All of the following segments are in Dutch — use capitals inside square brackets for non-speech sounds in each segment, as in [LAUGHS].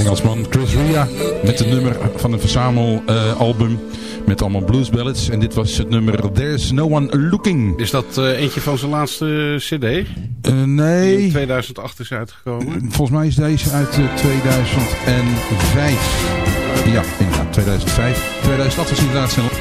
Engelsman Chris Ria met een nummer van een verzamelalbum met allemaal blues ballads. En dit was het nummer There's No One Looking. Is dat uh, eentje van zijn laatste cd? Uh, nee. Die in 2008 is uitgekomen? Volgens mij is deze uit 2005. Ja, inderdaad, 2005. 2008 was inderdaad snel.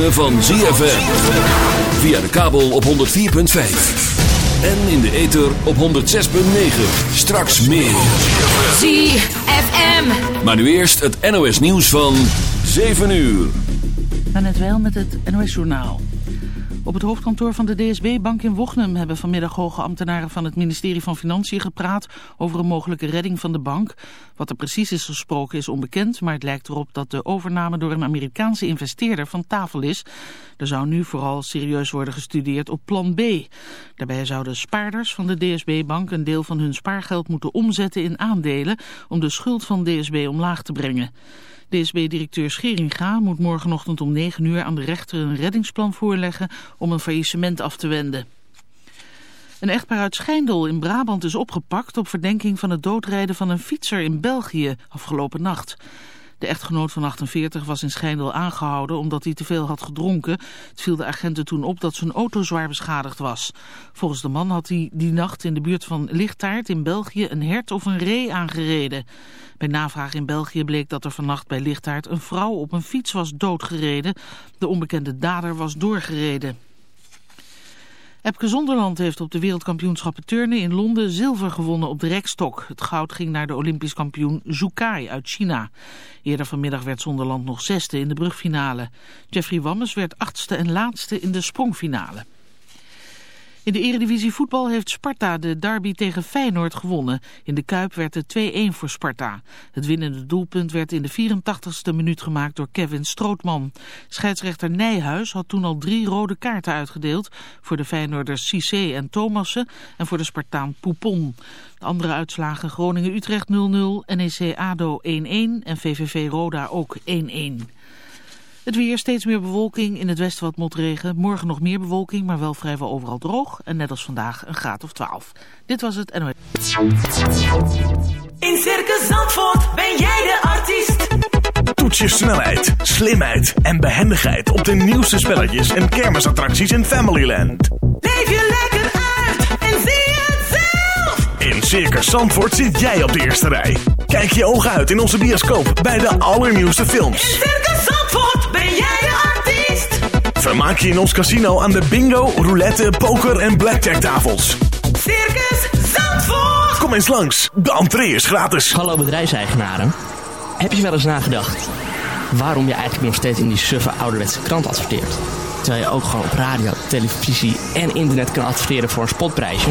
Ritme van ZFM. Via de kabel op 104.5. En in de ether op 106.9. Straks meer. ZFM. Maar nu eerst het NOS nieuws van 7 uur. net wel met het NOS Journaal. Op het hoofdkantoor van de DSB-bank in Wochnum hebben vanmiddag hoge ambtenaren van het ministerie van Financiën gepraat over een mogelijke redding van de bank. Wat er precies is gesproken is onbekend, maar het lijkt erop dat de overname door een Amerikaanse investeerder van tafel is. Er zou nu vooral serieus worden gestudeerd op plan B. Daarbij zouden spaarders van de DSB-bank een deel van hun spaargeld moeten omzetten in aandelen om de schuld van DSB omlaag te brengen. DSB-directeur Scheringa moet morgenochtend om 9 uur aan de rechter een reddingsplan voorleggen om een faillissement af te wenden. Een echtpaar uit Schijndel in Brabant is opgepakt op verdenking van het doodrijden van een fietser in België afgelopen nacht. De echtgenoot van 48 was in Schijndel aangehouden omdat hij te veel had gedronken. Het viel de agenten toen op dat zijn auto zwaar beschadigd was. Volgens de man had hij die nacht in de buurt van Lichtaart in België een hert of een ree aangereden. Bij navraag in België bleek dat er vannacht bij Lichtaart een vrouw op een fiets was doodgereden. De onbekende dader was doorgereden. Epke Zonderland heeft op de wereldkampioenschappen turnen in Londen zilver gewonnen op de rekstok. Het goud ging naar de olympisch kampioen Zhu Kai uit China. Eerder vanmiddag werd Zonderland nog zesde in de brugfinale. Jeffrey Wammes werd achtste en laatste in de sprongfinale. In de eredivisie voetbal heeft Sparta de derby tegen Feyenoord gewonnen. In de Kuip werd het 2-1 voor Sparta. Het winnende doelpunt werd in de 84ste minuut gemaakt door Kevin Strootman. Scheidsrechter Nijhuis had toen al drie rode kaarten uitgedeeld... voor de Feyenoorders Cissé en Thomassen en voor de Spartaan Poupon. De andere uitslagen Groningen-Utrecht 0-0, NEC-ADO 1-1 en VVV-Roda ook 1-1. Het weer, steeds meer bewolking. In het westen wat motregen. Morgen nog meer bewolking, maar wel vrijwel overal droog. En net als vandaag een graad of 12. Dit was het NOS. In Circus Zandvoort ben jij de artiest. Toets je snelheid, slimheid en behendigheid op de nieuwste spelletjes en kermisattracties in Familyland. Leef je lekker uit en zie het zelf. In Circus Zandvoort zit jij op de eerste rij. Kijk je ogen uit in onze bioscoop bij de allernieuwste films. In Circus Zandvoort Vermaak je in ons casino aan de bingo, roulette, poker en blackjack tafels. Circus Zandvoort. Kom eens langs, de entree is gratis. Hallo bedrijfseigenaren. Heb je wel eens nagedacht waarom je eigenlijk nog steeds in die suffe ouderwetse krant adverteert? Terwijl je ook gewoon op radio, televisie en internet kan adverteren voor een spotprijsje?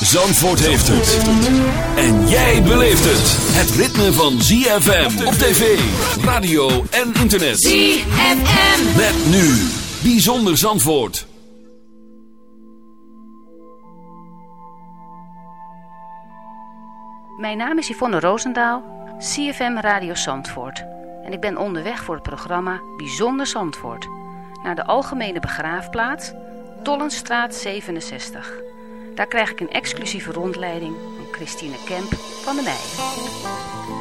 Zandvoort heeft het. En jij beleeft het. Het ritme van ZFM op tv, radio en internet. ZFM. Met nu. Bijzonder Zandvoort. Mijn naam is Yvonne Roosendaal, CFM Radio Zandvoort. En ik ben onderweg voor het programma Bijzonder Zandvoort. Naar de Algemene Begraafplaats, Tollenstraat 67. Daar krijg ik een exclusieve rondleiding van Christine Kemp van de Meij.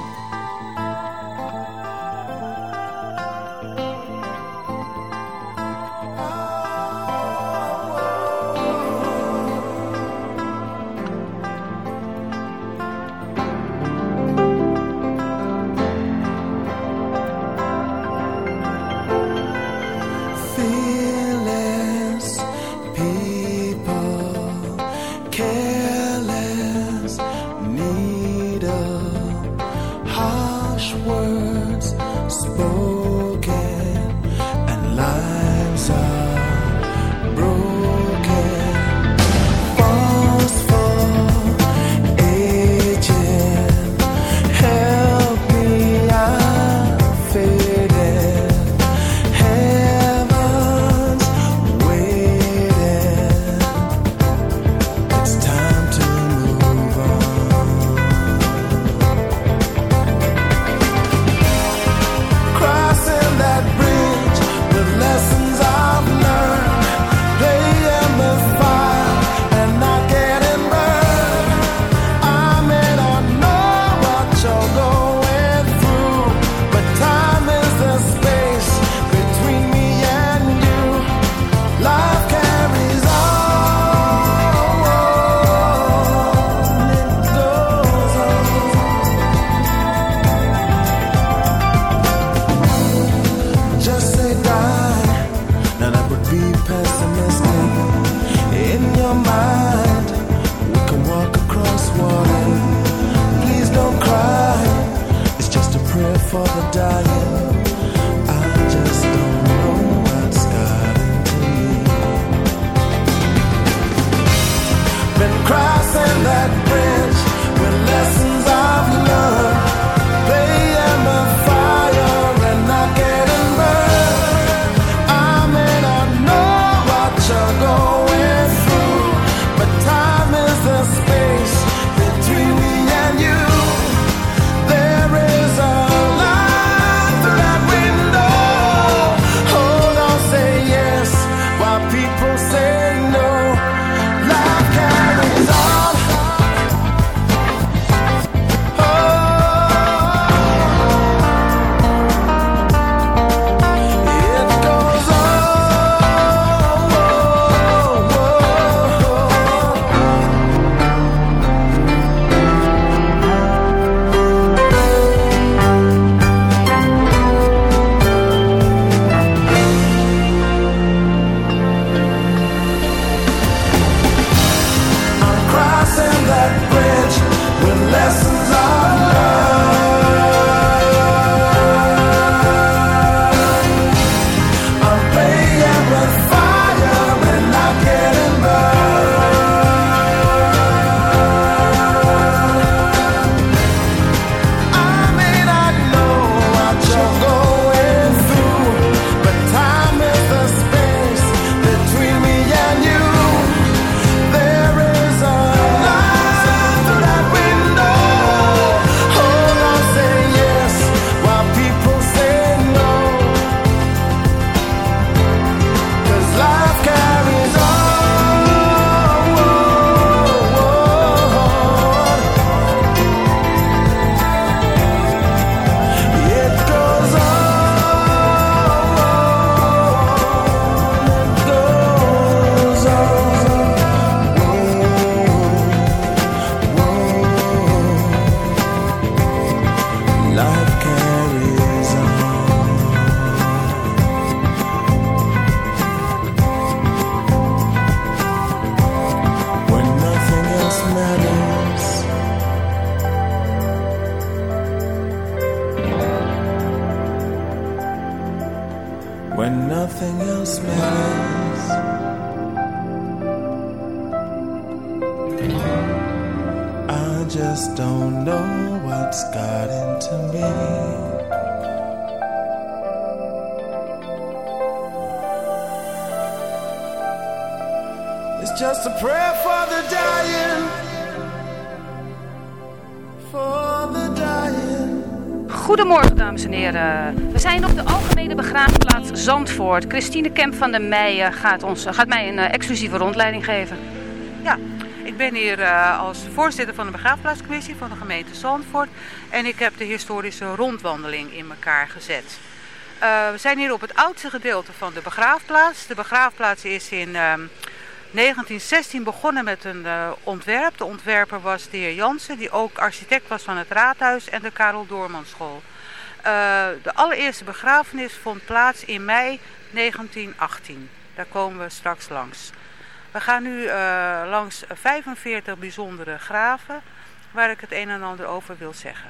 It's just a prayer for the dying. For the dying. Goedemorgen, dames en heren. We zijn op de Algemene Begraafplaats Zandvoort. Christine Kemp van der Meijen gaat, ons, gaat mij een eh, exclusieve rondleiding geven. Ja, ik ben hier eh, als voorzitter van de begraafplaatscommissie van de gemeente Zandvoort. En ik heb de historische rondwandeling in elkaar gezet. Eh, we zijn hier op het oudste gedeelte van de begraafplaats. De begraafplaats is in ehm, 1916 begonnen met een eh, ontwerp. De ontwerper was de heer Jansen, die ook architect was van het raadhuis en de Karel Doormanschool. Eh, de allereerste begrafenis vond plaats in mei 1918. Daar komen we straks langs. We gaan nu eh, langs 45 bijzondere graven waar ik het een en ander over wil zeggen.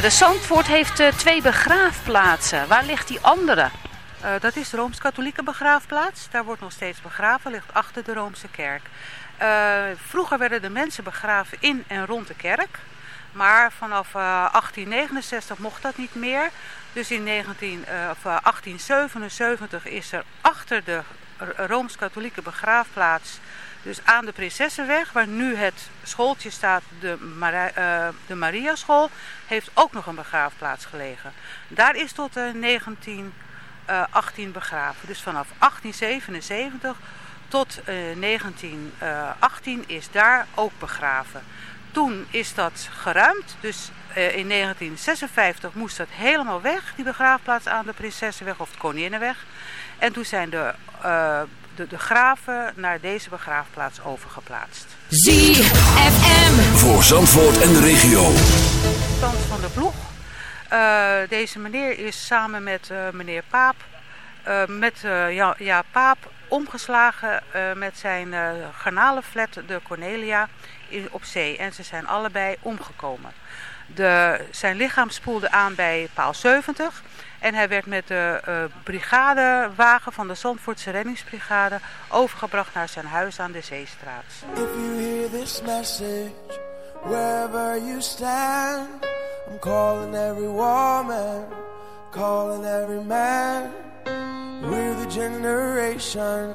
de Zandvoort heeft eh, twee begraafplaatsen. Waar ligt die andere? Eh, dat is de Rooms-Katholieke begraafplaats. Daar wordt nog steeds begraven, ligt achter de Roomse kerk. Eh, vroeger werden de mensen begraven in en rond de kerk. Maar vanaf eh, 1869 mocht dat niet meer. Dus in 19, eh, of, eh, 1877 is er achter de Rooms-Katholieke begraafplaats, dus aan de Prinsessenweg, waar nu het schooltje staat, de, eh, de Mariaschool, heeft ook nog een begraafplaats gelegen. Daar is tot eh, 1918 begraven. Dus vanaf 1877 tot eh, 1918 is daar ook begraven. Toen is dat geruimd, dus eh, in 1956 moest dat helemaal weg, die begraafplaats aan de Prinsessenweg of de Koninginnenweg. En toen zijn de, eh, de, de graven naar deze begraafplaats overgeplaatst. ZFM. Voor Zandvoort en de regio. Stand van de ploeg. Eh, deze meneer is samen met eh, meneer Paap, eh, met eh, ja, ja, Paap omgeslagen eh, met zijn uh, garnalenflat de Cornelia in, op zee. En ze zijn allebei omgekomen. De, zijn lichaam spoelde aan bij paal 70. En hij werd met de uh, brigadewagen van de Zandvoortse reddingsbrigade overgebracht naar zijn huis aan de Zeestraat. If you hear this message, wherever you stand, I'm calling every woman, calling every man. We're the generation.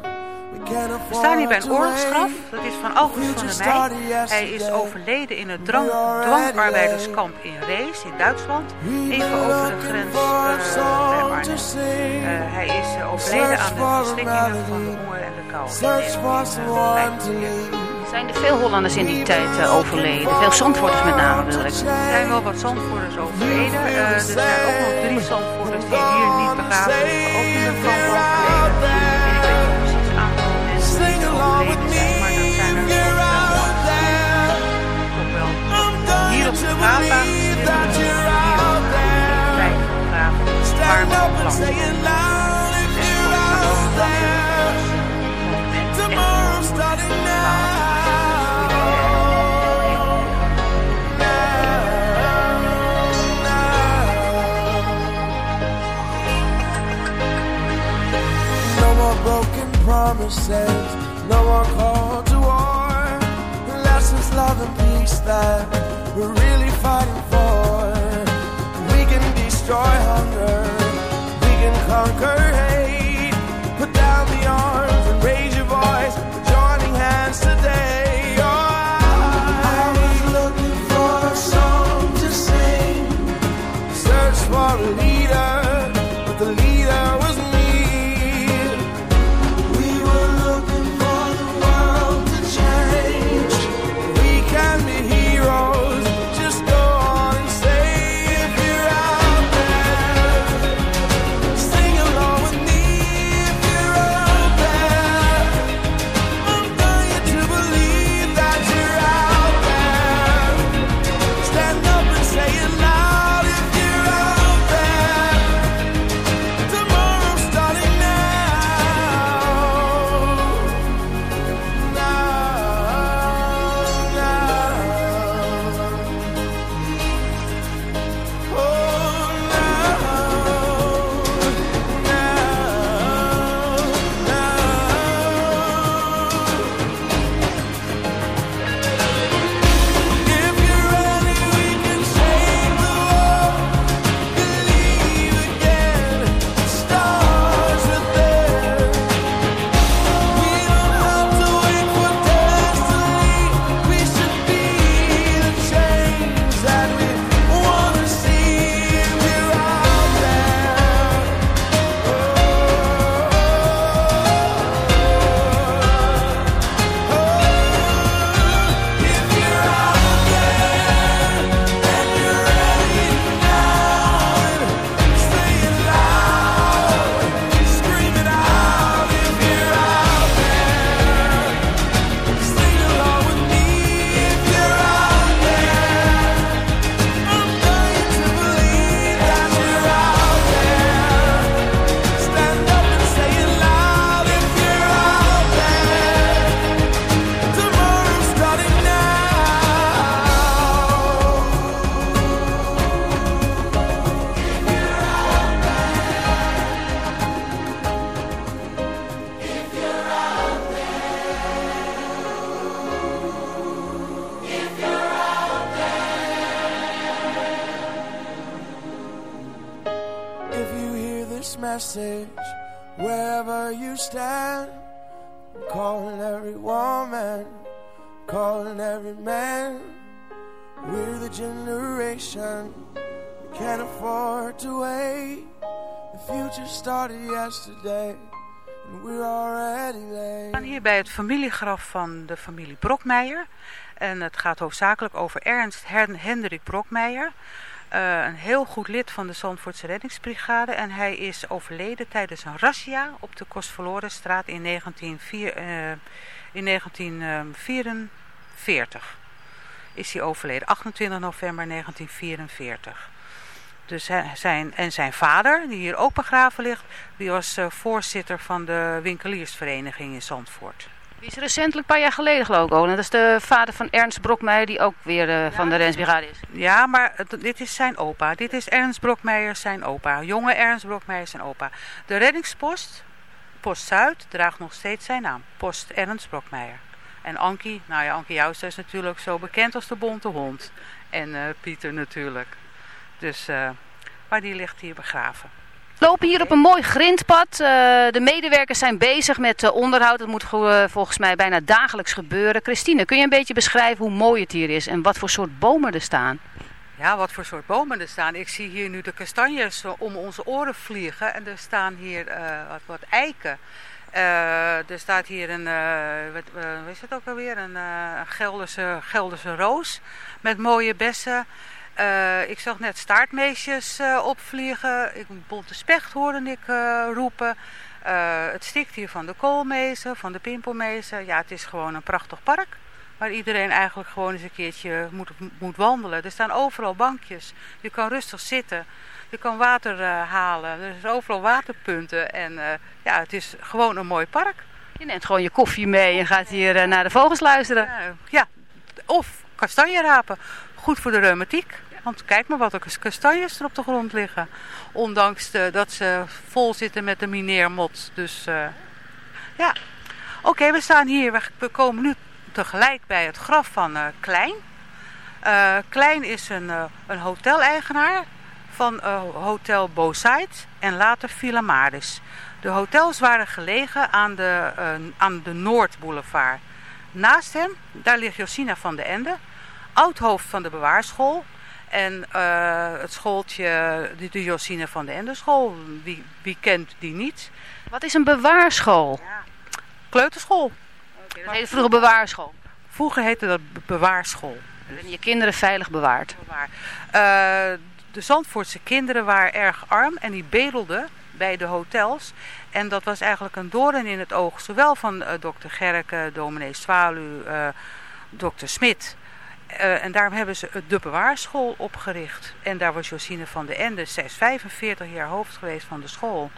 We staan hier bij een oorlogsgraf. Dat is van August van der Meij. Hij is overleden in het drang, dwangarbeiderskamp in Rees in Duitsland. Even over de grens uh, bij Arnhem. Uh, hij is uh, overleden aan de verslikkingen van de honger en de kou. Zijn er veel Hollanders in die tijd uh, overleden? Veel Zandvoorters met name wil ik. Er zijn wel wat Zandvoorters overleden. Er zijn ook nog drie Zandvoorters die hier niet begraven liggen. Ook in de kamp overleden. Promises, no one called to war. Lessons, love, and peace that we're really fighting for. We can destroy hunger, we can conquer hate. We staan hier bij het familiegraf van de familie Brokmeijer. En het gaat hoofdzakelijk over Ernst Hen- Hendrik Brokmeijer. Eh, een heel goed lid van de Zandvoortse reddingsbrigade. En hij is overleden tijdens een razzia op de Kostverlorenstraat in, 1904, eh, in 1944. Is hij overleden, 28 november 1944. Dus zijn, en zijn vader, die hier ook begraven ligt, die was eh, voorzitter van de winkeliersvereniging in Zandvoort. Die is recentelijk een paar jaar geleden geloof ik ook. Dat is de vader van Ernst Brokmeijer die ook weer eh, van de Rensbrigade is. Ja, maar het- dit is zijn opa. Dit is Ernst Brokmeijer zijn opa. Jonge Ernst Brokmeijer zijn opa. De reddingspost, Post Zuid, draagt nog steeds zijn naam. Post Ernst Brokmeijer. En Ankie, nou ja, Ankie Jouster is natuurlijk zo bekend als de bonte hond. En eh, Pieter natuurlijk. Dus, eh, maar die ligt hier begraven. We lopen hier op een mooi grindpad. Eh, de medewerkers zijn bezig met eh, onderhoud. Dat moet ge- volgens mij bijna dagelijks gebeuren. Christine, kun je een beetje beschrijven hoe mooi het hier is en wat voor soort bomen er staan? Ja, wat voor soort bomen er staan. Ik zie hier nu de kastanjes om onze oren vliegen. En er staan hier wat, wat eiken. Er staat hier een, eh wat, is het ook alweer? Een Gelderse, Gelderse roos met mooie bessen. Eh, ik zag net staartmeesjes eh, opvliegen. Ik, bonte specht hoorde ik eh, roepen. Het stikt hier van de koolmezen, van de pimpelmezen. Ja, het is gewoon een prachtig park. Waar iedereen eigenlijk gewoon eens een keertje moet, moet wandelen. Er staan overal bankjes. Je kan rustig zitten. Je kan water halen. Er zijn overal waterpunten. En ja, het is gewoon een mooi park. Je neemt gewoon je koffie mee en gaat hier naar de vogels luisteren. Ja, ja, of kastanje rapen. Goed voor de reumatiek. Want kijk maar wat er kastanjes er op de grond liggen. Ondanks de, dat ze vol zitten met de mineermot. Dus eh, ja. Oké, we staan hier. We- komen nu tegelijk bij het graf van eh, Klein. Eh, Klein is een, eh, een hoteleigenaar van eh, Hotel Bosite en later Villa. De hotels waren gelegen aan de, eh, aan de Noordboulevard. Naast hem, daar ligt Josina van de Ende, oud-hoofd van de bewaarschool. En eh, het schooltje, de, de Josina van de Ende school, wie, wie kent die niet? Wat is een bewaarschool? Kleuterschool. Dat heette vroeger bewaarschool. Vroeger heette dat be- bewaarschool. En je kinderen veilig bewaard. Waar. Eh, de Zandvoortse kinderen waren erg arm en die bedelden bij de hotels. En dat was eigenlijk een doorn in het oog, zowel van eh, dokter Gerke, dominee Zwalu, eh dokter Smit. Eh, en daarom hebben ze de bewaarschool opgericht. En daar was Josine van de Ende, zij is 45 jaar hoofd geweest van de school.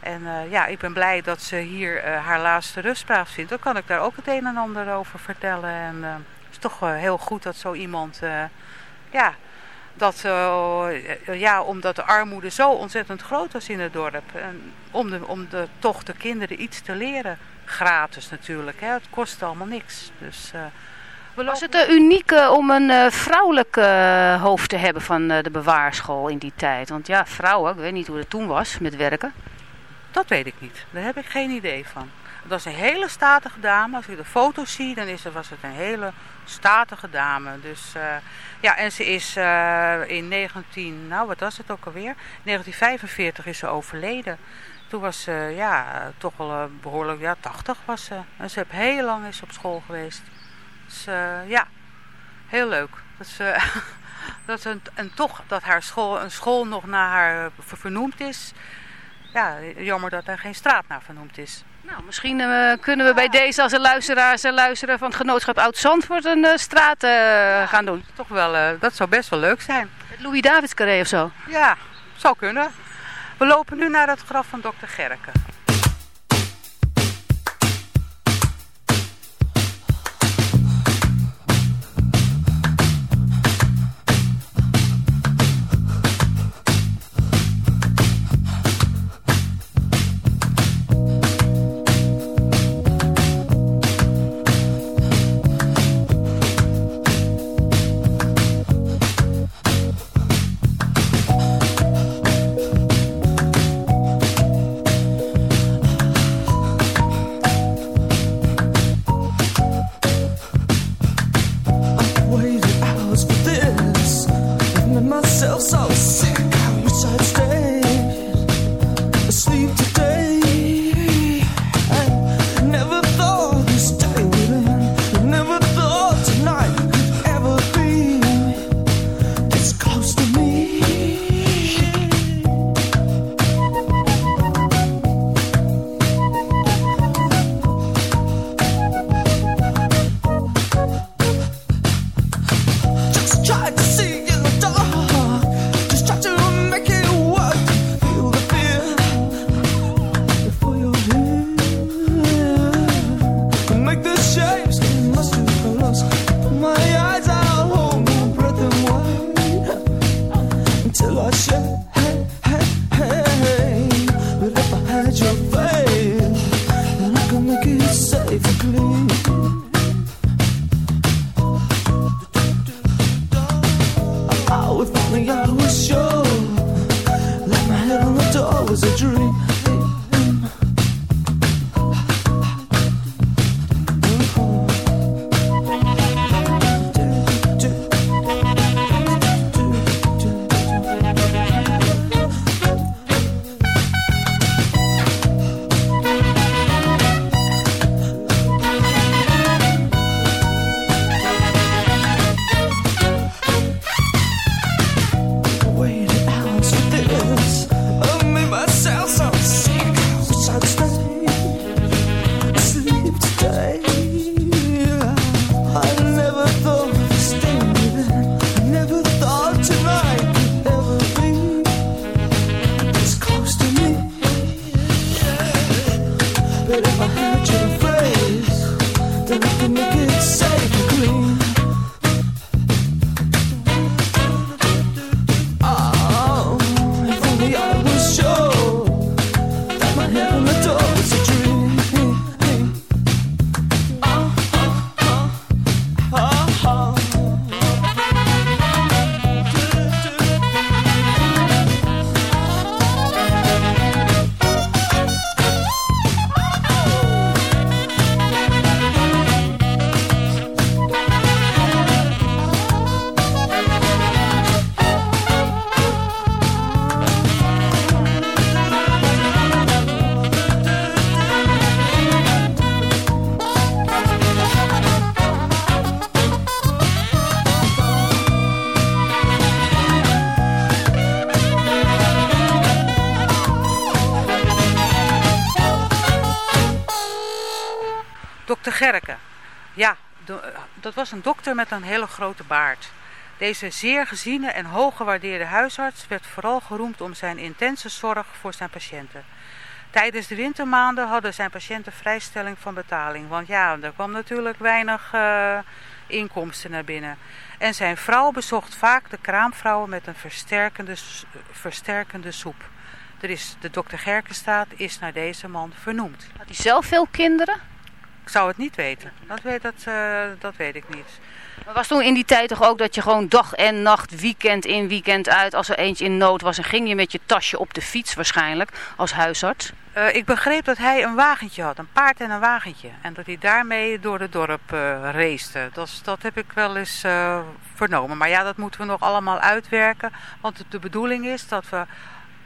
En eh, ja, ik ben blij dat ze hier eh, haar laatste rustplaats vindt. Dan kan ik daar ook het een en ander over vertellen. En het is toch heel goed dat zo iemand, ja, dat, ja, omdat de armoede zo ontzettend groot was in het dorp. En om, de, om de, toch de kinderen iets te leren. Gratis natuurlijk, hè. het kost allemaal niks. Dus, eh, Was het uh, uniek eh, om een eh, vrouwelijk eh, hoofd te hebben van eh, de bewaarschool in die tijd? Want ja, vrouwen, ik weet niet hoe het toen was met werken. Dat weet ik niet. Daar heb ik geen idee van. Dat is een hele statige dame. Als je de foto's ziet, dan is het, was het een hele statige dame. Dus, eh, ja, en ze is eh, in 19, nou wat was het ook alweer? 1945 is ze overleden. Toen was ze, ja, toch wel eh, behoorlijk, ja, 80 was ze. En ze heeft heel lang is op school geweest. Dus eh, ja, heel leuk. Dat ze, [LAUGHS] dat ze, en toch dat haar school, een school nog naar haar eh, ver- vernoemd is. Ja, jammer dat er geen straat naar vernoemd is. Nou, misschien eh, kunnen we bij deze als een luisteraars en luisteren van het genootschap Oud-Zandvoort een eh, straat eh, gaan doen. Toch wel, eh, dat zou best wel leuk zijn. Het Louis Davids Carré of zo. Ja, zou kunnen. We lopen nu naar het graf van dokter Gerke. Was a dream. Dokter Gerke. Ja, dat was een dokter met een hele grote baard. Deze zeer geziene en hoog gewaardeerde huisarts werd vooral geroemd om zijn intense zorg voor zijn patiënten. Tijdens de wintermaanden hadden zijn patiënten vrijstelling van betaling. Want ja, er kwam natuurlijk weinig eh, inkomsten naar binnen. En zijn vrouw bezocht vaak de kraamvrouwen met een versterkende, versterkende soep. Er is, de dokter Gerkenstaat is naar deze man vernoemd. Had hij zelf veel kinderen? Ik zou het niet weten. Dat weet, dat, eh, dat weet ik niet. Maar was toen in die tijd toch ook dat je gewoon dag en nacht, weekend in, weekend uit, als er eentje in nood was, en ging je met je tasje op de fiets waarschijnlijk, als huisarts? Eh, ik begreep dat hij een wagentje had, een paard en een wagentje. En dat hij daarmee door het dorp eh raceerde. Dat, dat heb ik wel eens vernomen. Maar ja, dat moeten we nog allemaal uitwerken. Want de, de bedoeling is dat we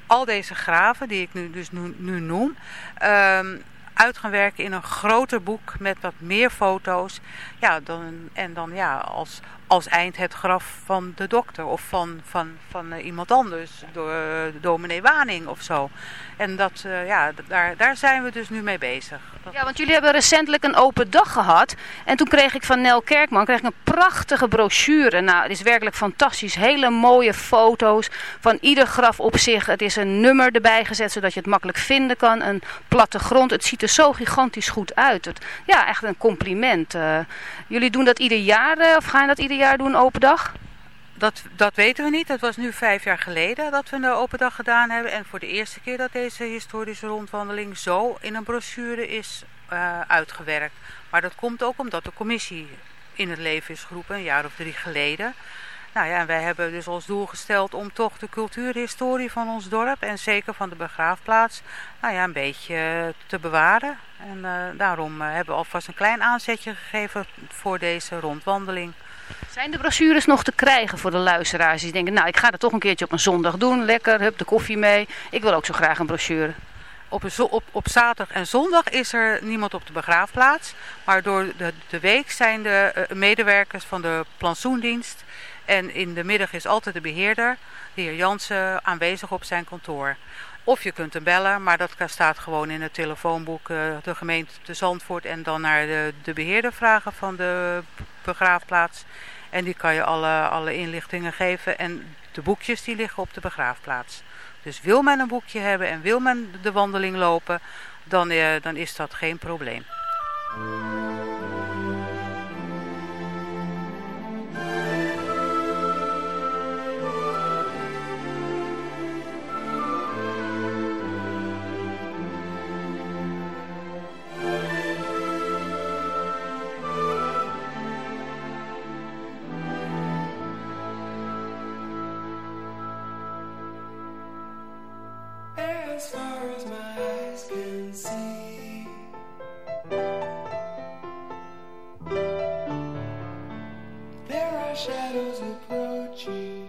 al deze graven, die ik nu, dus nu, nu noem, ehm, uit gaan werken in een groter boek met wat meer foto's. Ja, dan, en dan ja, als, als eind het graf van de dokter of van, van, van eh, iemand anders, door uh, dominee Waning of zo. En dat, uh, ja, daar, daar zijn we dus nu mee bezig. Ja, want jullie hebben recentelijk een open dag gehad. En toen kreeg ik van Nel Kerkman kreeg ik een prachtige brochure. Nou, het is werkelijk fantastisch. Hele mooie foto's van ieder graf op zich. Het is een nummer erbij gezet, zodat je het makkelijk vinden kan. Een plattegrond. Het ziet er zo gigantisch goed uit. Het, ja, echt een compliment. Jullie doen dat ieder jaar, of gaan dat ieder jaar doen, open dag? Dat, dat weten we niet. Dat was nu vijf jaar geleden dat we een open dag gedaan hebben. En voor de eerste keer dat deze historische rondwandeling zo in een brochure is uh, uitgewerkt. Maar dat komt ook omdat de commissie in het leven is geroepen, een jaar of drie geleden. Nou ja, en wij hebben dus als doel gesteld om toch de cultuurhistorie van ons dorp en zeker van de begraafplaats, nou ja, een beetje te bewaren. En uh, daarom uh, hebben we alvast een klein aanzetje gegeven voor deze rondwandeling. Zijn de brochures nog te krijgen voor de luisteraars die denken, nou ik ga dat toch een keertje op een zondag doen, lekker, hup de koffie mee. Ik wil ook zo graag een brochure. Op, een, op, op zaterdag en zondag is er niemand op de begraafplaats. Maar door de, de week zijn de uh, medewerkers van de plantsoendienst. En in de middag is altijd de beheerder, de heer Jansen, aanwezig op zijn kantoor. Of je kunt hem bellen, maar dat staat gewoon in het telefoonboek uh, de gemeente te Zandvoort. En dan naar de, de beheerder vragen van de begraafplaats. En die kan je alle, alle inlichtingen geven. En de boekjes die liggen op de begraafplaats. Dus wil men een boekje hebben en wil men de wandeling lopen, dan, uh, dan is dat geen probleem. There are shadows approaching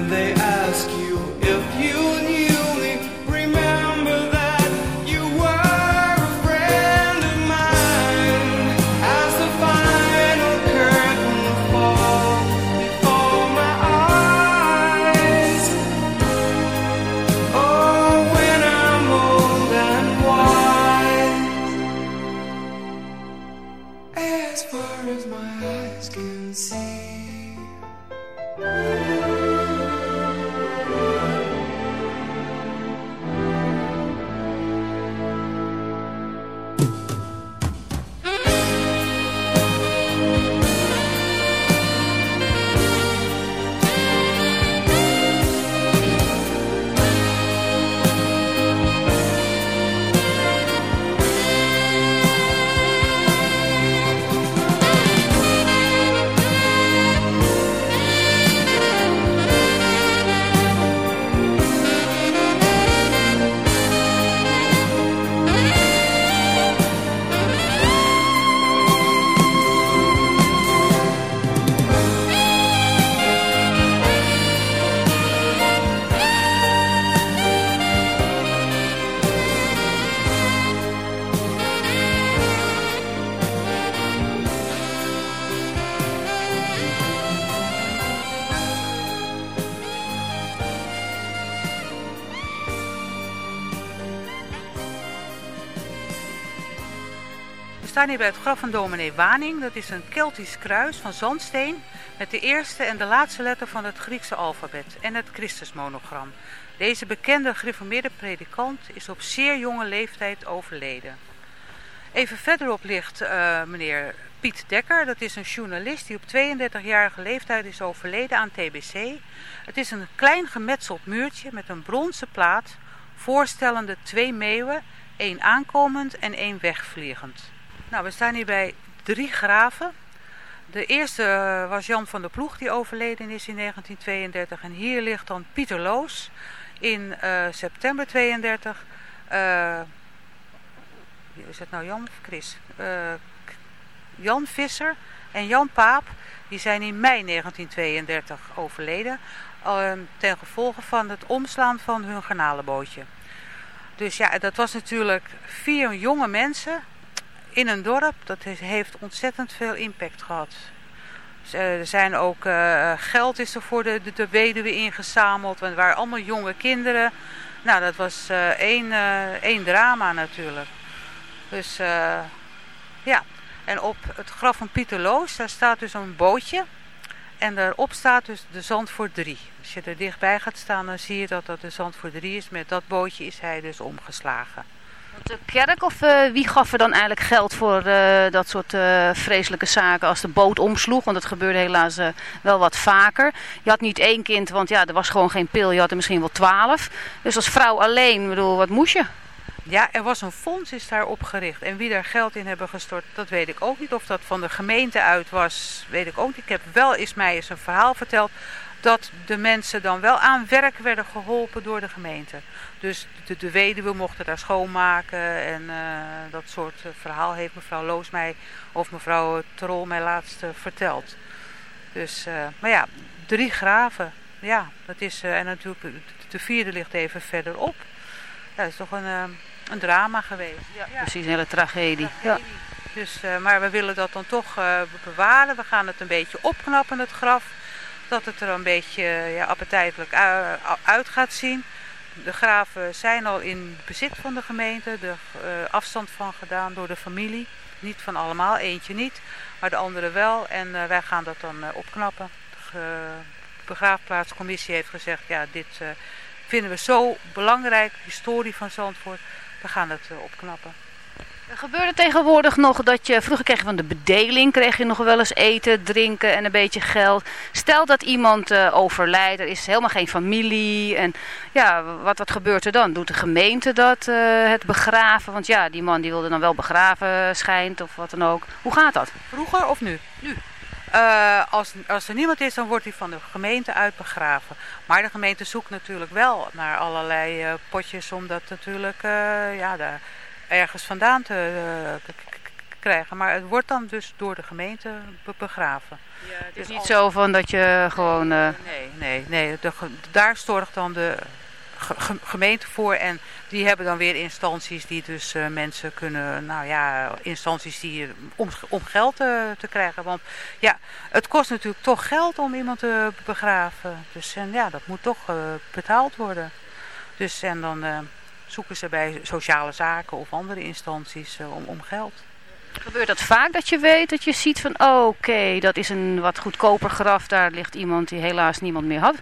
when they ask you if you staan hier bij het graf van dominee Waning. Dat is een Keltisch kruis van zandsteen met de eerste en de laatste letter van het Griekse alfabet en het Christusmonogram. Deze bekende gereformeerde predikant is op zeer jonge leeftijd overleden. Even verderop ligt eh, meneer Piet Dekker. Dat is een journalist die op 32-jarige leeftijd is overleden aan TBC. Het is een klein gemetseld muurtje met een bronzen plaat voorstellende twee meeuwen, één aankomend en één wegvliegend. Nou, we staan hier bij drie graven. De eerste eh, was Jan van der Ploeg, die overleden is in 1932. En hier ligt dan Pieter Loos in eh, september 32. Eh, wie is het nou, Jan of Chris? Eh, Jan Visser en Jan Paap, die zijn in mei 1932 overleden. eh, ten gevolge van het omslaan van hun garnalenbootje. Dus ja, dat was natuurlijk vier jonge mensen in een dorp. Dat heeft ontzettend veel impact gehad. Dus, eh, er zijn ook eh, geld is er voor de, de, weduwe ingezameld. Want het waren allemaal jonge kinderen. Nou, dat was eh, één, één drama natuurlijk. Dus ja, en op het graf van Pieter Loos, daar staat dus een bootje. En daarop staat dus de Zandvoort 3. Als je er dichtbij gaat staan, dan zie je dat dat de Zandvoort 3 is. Met dat bootje is hij dus omgeslagen. De kerk of eh, wie gaf er dan eigenlijk geld voor eh, dat soort eh, vreselijke zaken als de boot omsloeg? Want dat gebeurde helaas wel wat vaker. Je had niet één kind, want ja, er was gewoon geen pil. Je had er misschien wel twaalf. Dus als vrouw alleen, bedoel, wat moest je? Ja, er was een fonds is daar opgericht. En wie daar geld in hebben gestort, dat weet ik ook niet. Of dat van de gemeente uit was, weet ik ook niet. Ik heb wel eens mij eens een verhaal verteld dat de mensen dan wel aan werk werden geholpen door de gemeente. Dus de, de weduwe mochten daar schoonmaken en eh, dat soort eh, verhaal heeft mevrouw Loos mij of mevrouw Trol mij laatst eh, verteld. Dus, maar ja, drie graven. Ja, dat is, en natuurlijk de, de vierde ligt even verderop. Ja, dat is toch een, een drama geweest. Ja, ja. Precies, een hele tragedie. Ja. Dus, maar we willen dat dan toch bewaren. We gaan het een beetje opknappen, het graf. Dat het er een beetje ja, appetijtelijk uit gaat zien. De graven zijn al in bezit van de gemeente. Er eh, afstand van gedaan door de familie. Niet van allemaal, eentje niet. Maar de andere wel. En eh, wij gaan dat dan eh, opknappen. De begraafplaatscommissie heeft gezegd, ja, dit vinden we zo belangrijk. Historie van Zandvoort. We gaan het opknappen. Gebeurde tegenwoordig nog dat je, vroeger kreeg je van de bedeling, kreeg je nog wel eens eten, drinken en een beetje geld. Stel dat iemand eh, overlijdt, er is helemaal geen familie en ja, wat, wat gebeurt er dan? Doet de gemeente dat, eh, het begraven? Want ja, die man die wilde dan wel begraven, schijnt of wat dan ook. Hoe gaat dat? Vroeger of nu? Nu. Eh, als, als er niemand is, dan wordt hij van de gemeente uit begraven. Maar de gemeente zoekt natuurlijk wel naar allerlei potjes om dat natuurlijk ja, daar ergens vandaan te eh, krijgen. Maar het wordt dan dus door de gemeente be- begraven. Het is niet zo van dat je gewoon... eh, Nee, nee, nee. De, daar zorgt dan de ge- ge- gemeente voor. En die hebben dan weer instanties die dus eh, mensen kunnen, nou ja, instanties die om, om geld te krijgen. Want ja, het kost natuurlijk toch geld om iemand te begraven. Dus en ja, dat moet toch betaald worden. Dus en dan zoeken ze bij sociale zaken of andere instanties eh, om, om geld. Gebeurt dat vaak dat je weet dat je ziet van oh, oké, dat is een wat goedkoper graf, daar ligt iemand die helaas niemand meer had?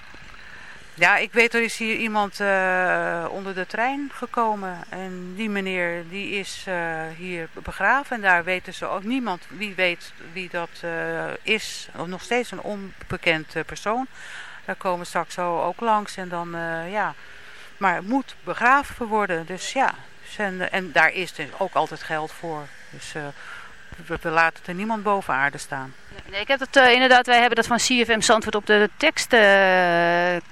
Ja, ik weet er is hier iemand eh, onder de trein gekomen. En die meneer die is eh, hier begraven. En daar weten ze ook niemand wie weet wie dat is. Of nog steeds een onbekend persoon. Daar komen straks zo ook langs. En dan, ja. Maar het moet begraven worden. Dus ja. Dus En, en daar is dus ook altijd geld voor. Dus eh, we, we laten er niemand boven aarde staan. Nee, ik heb het eh, inderdaad, wij hebben dat van CFM Zandvoort op de tekst eh,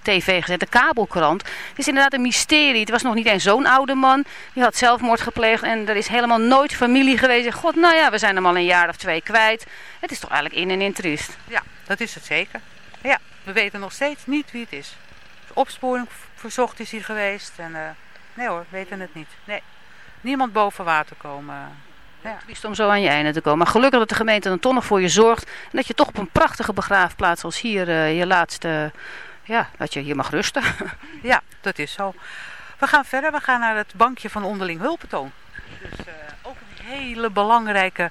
tv gezet, de kabelkrant. Het is inderdaad een mysterie. Het was nog niet eens zo'n oude man. Die had zelfmoord gepleegd en er is helemaal nooit familie geweest. God, nou ja, we zijn hem al een jaar of twee kwijt. Het is toch eigenlijk in en in triest. Ja, dat is het zeker. Ja, we weten nog steeds niet wie het is. Opsporing verzocht is hier geweest. En, eh, nee hoor, we weten het niet. Nee, niemand boven water komen. Ja. Triest om zo aan je einde te komen. Maar gelukkig dat de gemeente dan toch nog voor je zorgt. En dat je toch op een prachtige begraafplaats als hier eh, je laatste... Ja, dat je hier mag rusten. [LAUGHS] ja, dat is zo. We gaan verder. We gaan naar het bankje van onderling hulpentoon. Dus eh, ook een hele belangrijke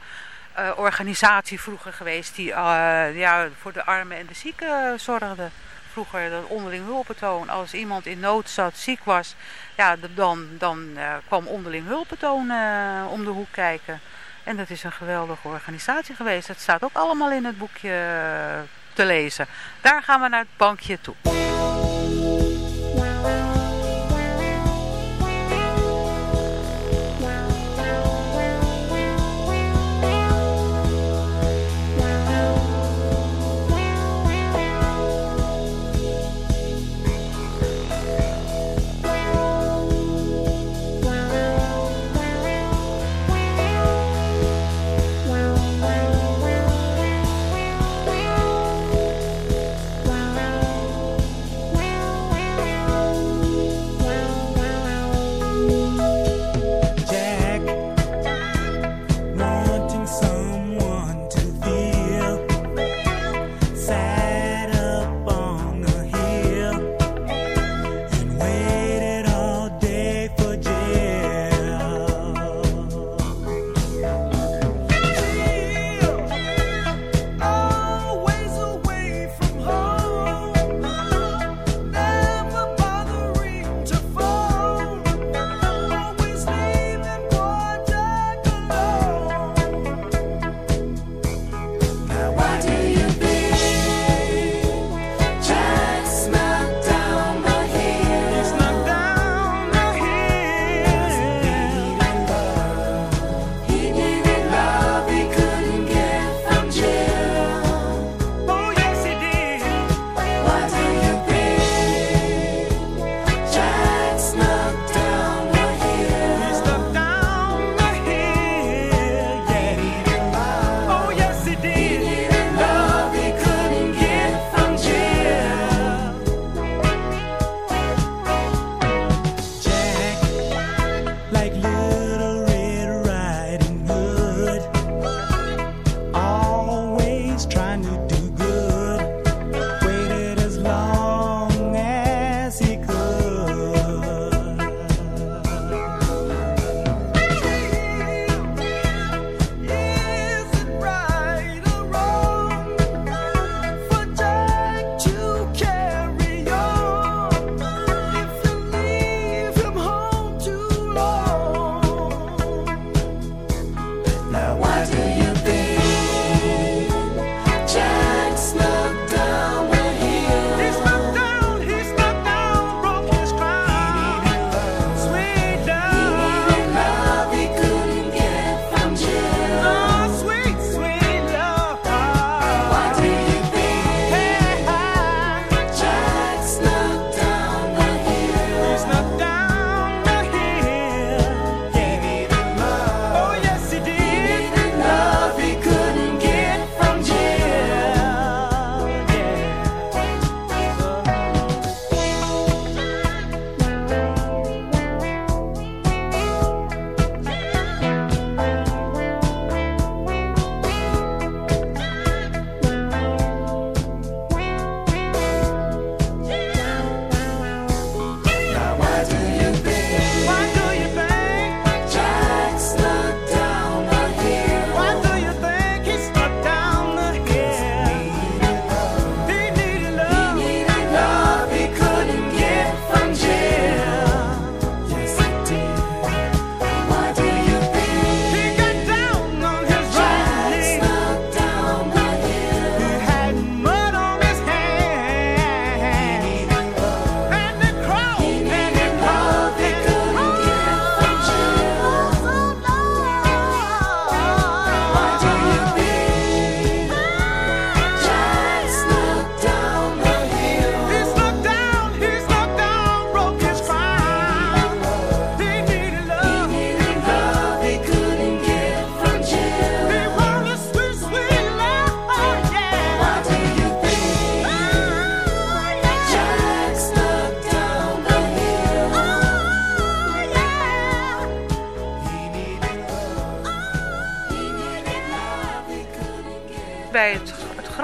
organisatie vroeger geweest. Die ja, voor de armen en de zieken zorgde. Vroeger dat onderling hulpentoon. Als iemand in nood zat, ziek was. Ja, dan, dan eh, kwam onderling hulpentoon eh, om de hoek kijken. En dat is een geweldige organisatie geweest. Dat staat ook allemaal in het boekje eh, te lezen. Daar gaan we naar het bankje toe. Yeah.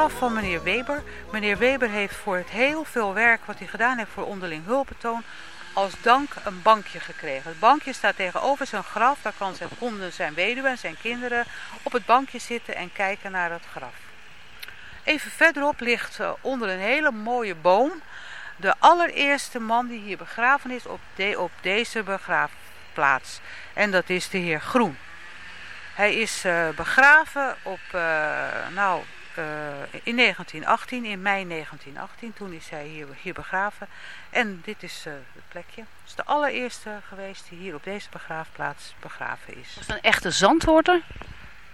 Van meneer Weber. Meneer Weber heeft voor het heel veel werk wat hij gedaan heeft voor onderling hulpbetoon als dank een bankje gekregen. Het bankje staat tegenover zijn graf. Daar kan zijn, konden zijn weduwe en zijn kinderen op het bankje zitten en kijken naar het graf. Even verderop ligt eh, onder een hele mooie boom de allereerste man die hier begraven is op, de, op deze begraafplaats. En dat is de heer Groen. Hij is eh, begraven op, eh, nou, in 1918, in mei 1918. Toen is hij hier, hier begraven. En dit is eh, het plekje. Het is de allereerste geweest die hier op deze begraafplaats begraven is. Was het een echte zandwoorder?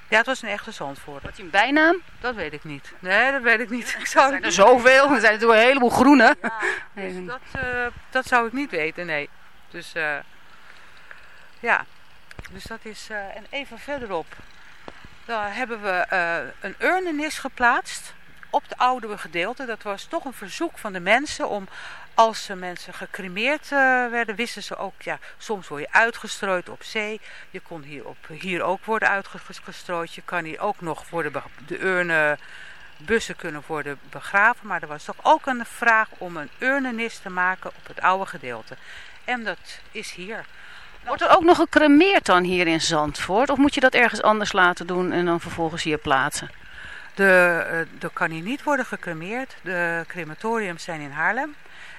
Ja, het was een echte zandvoorder. Had hij een bijnaam? Dat weet ik niet. Nee, dat weet ik niet. Ik zou Er zijn er zoveel. Er zijn natuurlijk een heleboel groene. [LAUGHS] Dus dat, eh, dat zou ik niet weten, nee. Dus eh, ja, dus dat is. eh, en even verderop, daar hebben we eh, een urnenis geplaatst op de oude gedeelte. Dat was toch een verzoek van de mensen om. Als ze mensen gecremeerd eh, werden, wisten ze ook, ja, soms word je uitgestrooid op zee. Je kon hier, op, hier ook worden uitgestrooid. Je kan hier ook nog worden, de urnen bussen kunnen worden begraven. Maar er was toch ook een vraag om een urnenis te maken op het oude gedeelte. En dat is hier. Wordt er ook nog gecremeerd dan hier in Zandvoort? Of moet je dat ergens anders laten doen en dan vervolgens hier plaatsen? De, eh, er kan hier niet worden gecremeerd. De crematoriums zijn in Haarlem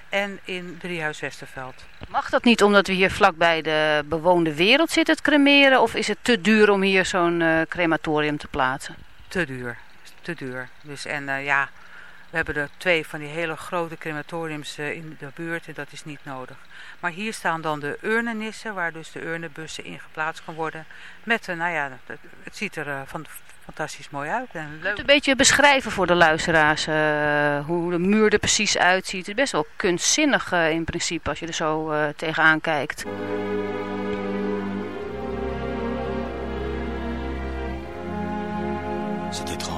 en in Driehuis Westerveld. Mag dat niet omdat we hier vlakbij de bewoonde wereld zitten, het cremeren? Of is het te duur om hier zo'n eh, crematorium te plaatsen? Te duur. Te duur. Dus en eh, ja, we hebben er twee van die hele grote crematoriums eh, in de buurt en dat is niet nodig. Maar hier staan dan de urnenissen, waar dus de urnenbussen in geplaatst kan worden. Met, eh, nou ja, het, het ziet er eh, van, fantastisch mooi uit. En Moet leuk. een beetje beschrijven voor de luisteraars eh, hoe de muur er precies uitziet. Het is best wel kunstzinnig in principe als je er zo eh, tegenaan kijkt. C'est étrange.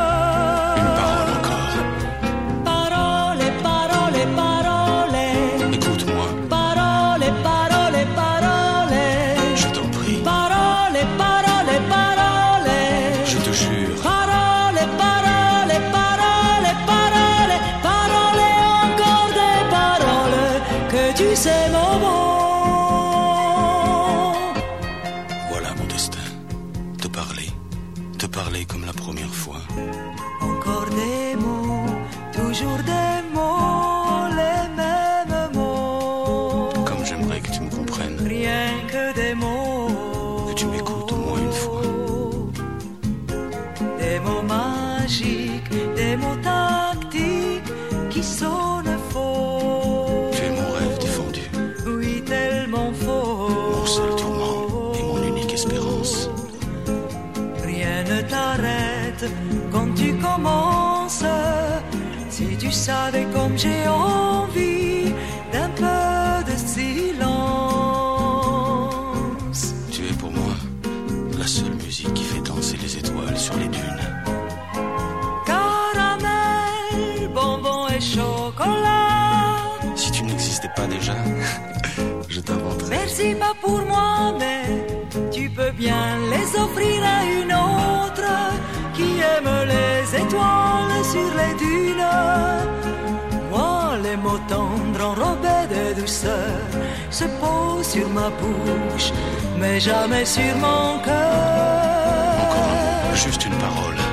offrir à une autre qui aime les étoiles sur les dunes. Moi, les mots tendres enrobés de douceur se posent sur ma bouche, mais jamais sur mon cœur. Encore juste une parole.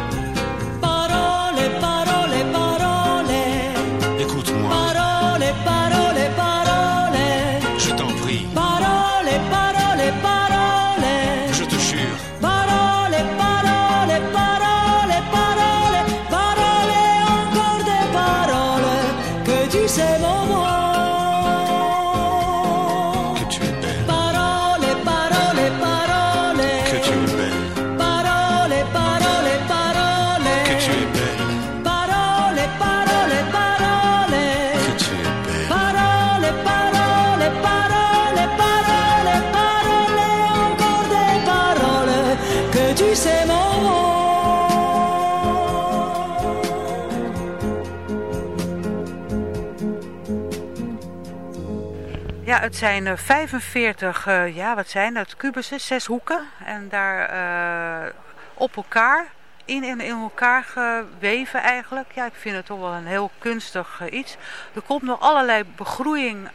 Het zijn eh, 45, eh, ja wat zijn het, kubussen, zes hoeken. En daar eh, op elkaar, in en in elkaar geweven eigenlijk. Ja, ik vind het toch wel een heel kunstig eh, iets. Er komt nog allerlei begroeiing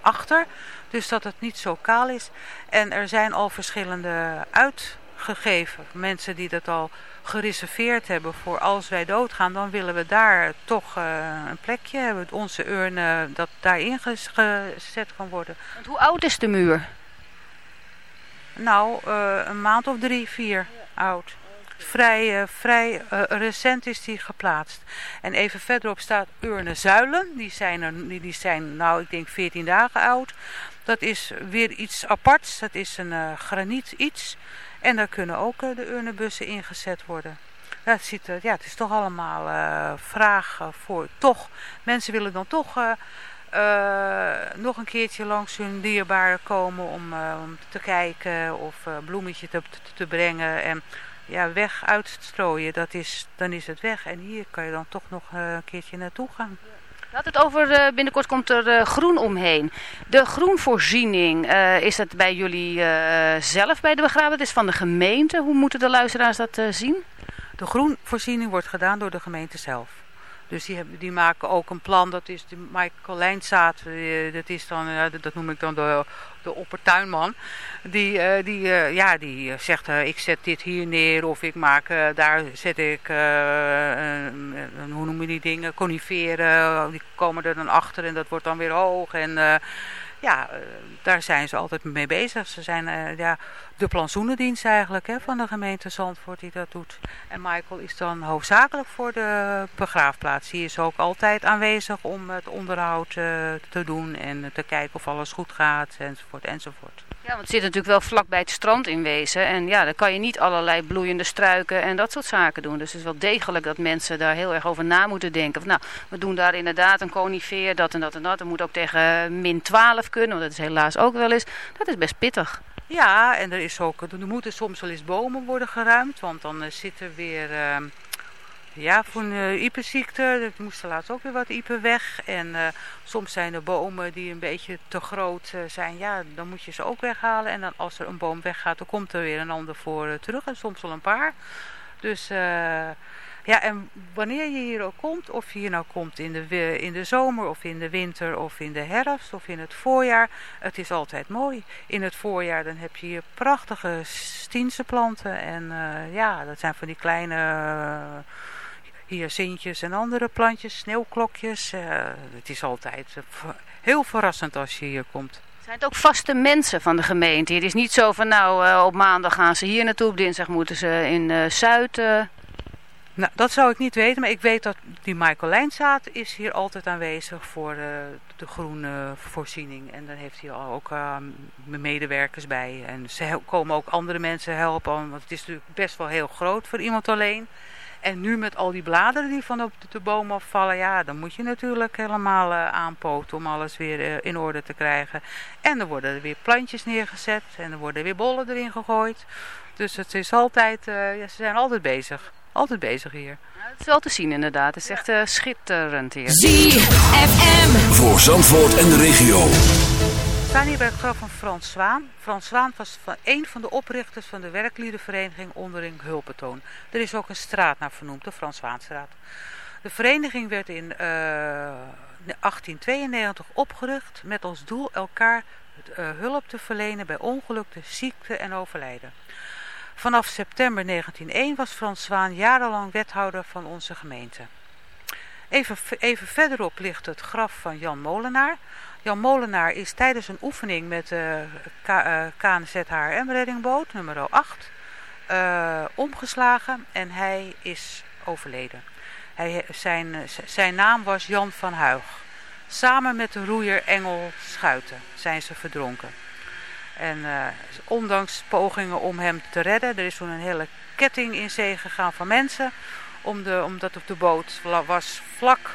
achter, dus dat het niet zo kaal is. En er zijn al verschillende uitgegeven, mensen die dat al gereserveerd hebben voor als wij doodgaan, dan willen we daar toch eh, een plekje hebben. Onze urn eh, dat daarin gezet kan worden. Want hoe oud is de muur? Nou, eh, een maand of drie, vier oud. Vrij, vrij recent is die geplaatst. En even verderop staat Urne Zuilen. Die zijn, er, die die zijn, nou, ik denk 14 dagen oud. Dat is weer iets aparts. Dat is een eh, graniet iets. En daar kunnen ook eh, de urnebussen ingezet worden. Het, ziet, er- ja, het is toch allemaal eh vragen voor toch. Mensen willen dan toch nog een keertje langs hun dierbaren komen om, om te kijken of bloemetje te, te, te brengen. En ja, weg uitstrooien, dat is, dan is het weg. En hier kan je dan toch nog een keertje naartoe gaan. Laat het over, eh, binnenkort komt er eh, groen omheen. De groenvoorziening, eh, is dat bij jullie zelf bij de begraafplaats? Het is van de gemeente. Hoe moeten de luisteraars dat zien? De groenvoorziening wordt gedaan door de gemeente zelf. Dus die, hebben, die maken ook een plan, dat is de Michael eh, dat is dan, eh, dat- noem ik dan de, de oppertuinman. Die, eh, die, ja, die zegt, ik zet dit hier neer of ik maak, daar zet ik, hoe noem je die dingen, coniferen, die komen er dan achter en dat wordt dan weer hoog. En ja, daar zijn ze altijd mee bezig. Ze zijn ja, de plantsoenendienst eigenlijk hè, van de gemeente Zandvoort die dat doet. En Michael is dan hoofdzakelijk voor de begraafplaats. Die is ook altijd aanwezig om het onderhoud eh, te doen en te kijken of alles goed gaat enzovoort enzovoort. Ja, want het zit natuurlijk wel vlak bij het strand in wezen. En ja, dan kan je niet allerlei bloeiende struiken en dat soort zaken doen. Dus het is wel degelijk dat mensen daar heel erg over na moeten denken. Van, nou, we doen daar inderdaad een conifeer, dat en dat en dat. Dat moet ook tegen min 12 kunnen, want dat is helaas ook wel eens. Dat is best pittig. Ja, en er, is ook, er moeten soms wel eens bomen worden geruimd, want dan eh, zit er weer... eh, ja, voor een uh, iepenziekte. Er moesten laatst ook weer wat iepen weg. En eh, soms zijn er bomen die een beetje te groot eh, zijn. Ja, dan moet je ze ook weghalen. En dan als er een boom weggaat, dan komt er weer een ander voor eh, terug. En soms wel een paar. Dus eh, ja, en wanneer je hier ook komt, of je hier nou komt in de, in de zomer of in de winter of in de herfst of in het voorjaar, het is altijd mooi. In het voorjaar dan heb je hier prachtige stiense planten en eh, ja, dat zijn van die kleine uh, en andere plantjes, sneeuwklokjes. Uh, het is altijd heel verrassend als je hier komt. Zijn het ook vaste mensen van de gemeente? Het is niet zo van nou op maandag gaan ze hier naartoe, op dinsdag moeten ze in Zuid. Nou, dat zou ik niet weten, maar ik weet dat die Michael Lijnzaad is hier altijd aanwezig voor uh, de groene voorziening. En dan heeft hij ook uh, medewerkers bij. En ze komen ook andere mensen helpen, want het is natuurlijk best wel heel groot voor iemand alleen. En nu met al die bladeren die van op de boom afvallen, ja, dan moet je natuurlijk helemaal uh, aanpoten om alles weer uh, in orde te krijgen. En er worden er weer plantjes neergezet en er worden weer bollen erin gegooid. Dus het is altijd, ja, ze zijn altijd bezig. Altijd bezig hier. Het is wel te zien inderdaad. Het is echt uh, schitterend hier. ZFM. Voor Zandvoort en de regio. We staan hier bij het graf van Frans Zwaan. Frans Zwaan was van een van de oprichters van de werkliedenvereniging Ondering Hulpetoon. Er is ook een straat naar vernoemd, de Frans Zwaanstraat. De vereniging werd in eh, 1892 opgericht met als doel elkaar eh, hulp te verlenen bij ongelukte, ziekte en overlijden. Vanaf september 1901 was Frans Zwaan jarenlang wethouder van onze gemeente. Even, even verderop ligt het graf van Jan Molenaar. Jan Molenaar is tijdens een oefening met de KNZHRM reddingboot nummer 8 eh, omgeslagen en hij is overleden. Hij, zijn, zijn naam was Jan van Huig. Samen met de roeier Engel Schuiten zijn ze verdronken. En eh, ondanks pogingen om hem te redden, er is toen een hele ketting in zee gegaan van mensen. Om de, omdat op de boot was vlak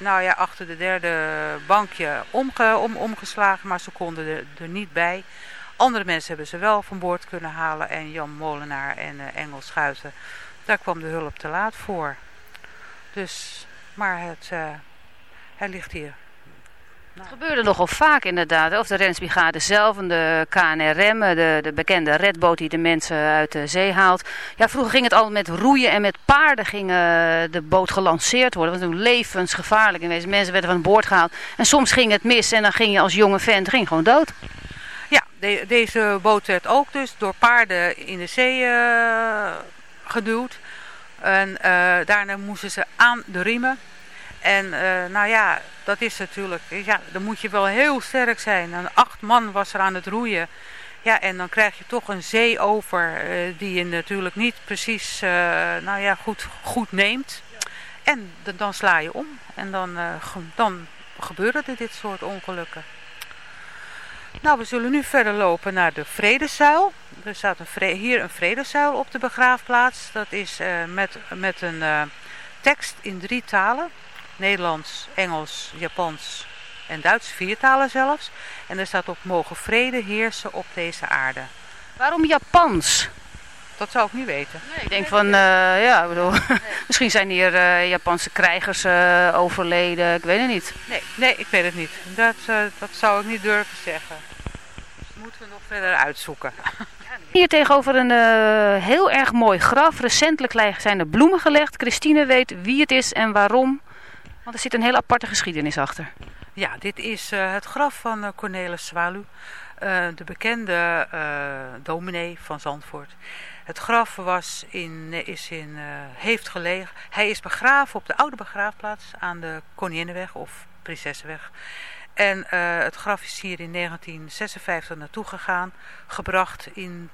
nou ja, achter de derde bankje om, omgeslagen, maar ze konden er, er, niet bij. Andere mensen hebben ze wel van boord kunnen halen en Jan Molenaar en uh, Engel Schuiten, daar kwam de hulp te laat voor. Dus, maar het, uh, hij ligt hier. Het gebeurde nogal vaak inderdaad. Of de Rensbrigade zelf de KNRM, de, de bekende redboot die de mensen uit de zee haalt. Ja, vroeger ging het al met roeien en met paarden ging de boot gelanceerd worden. Was toen levensgevaarlijk in wezen. Mensen werden van boord gehaald. En soms ging het mis en dan ging je als jonge vent ging gewoon dood. Ja, de, deze boot werd ook dus door paarden in de zee uh, geduwd. En daarna moesten ze aan de riemen. En uh, nou ja, dat is natuurlijk, ja, dan moet je wel heel sterk zijn. En acht man was er aan het roeien. Ja, en dan krijg je toch een zee over uh, die je natuurlijk niet precies, uh, nou ja, goed, goed neemt. En dan sla je om. En dan, dan gebeuren er dit soort ongelukken. Nou, we zullen nu verder lopen naar de Vredezuil. Er staat een hier een Vredezuil op de begraafplaats. Dat is met, met een tekst in drie talen. Nederlands, Engels, Japans en Duits, vier talen zelfs. En er staat op mogen vrede heersen op deze aarde. Waarom Japans? Dat zou ik niet weten. Nee, ik denk van, uh, ja, ik bedoel, nee. [LAUGHS] misschien zijn hier uh, Japanse krijgers uh, overleden, ik weet het niet. Nee, nee ik weet het niet. Dat, dat zou ik niet durven zeggen. Dat moeten we nog verder uitzoeken. Hier tegenover een heel erg mooi graf. Recentelijk zijn er bloemen gelegd. Christine weet wie het is en waarom. Er zit een heel aparte geschiedenis achter. Ja, dit is uh, het graf van uh, Cornelis Zwalu, uh, de bekende dominee van Zandvoort. Het graf was in, is in, heeft gelegen. Hij is begraven op de oude begraafplaats aan de Koninginnenweg of Prinsessenweg. En het graf is hier in 1956 naartoe gegaan, gebracht in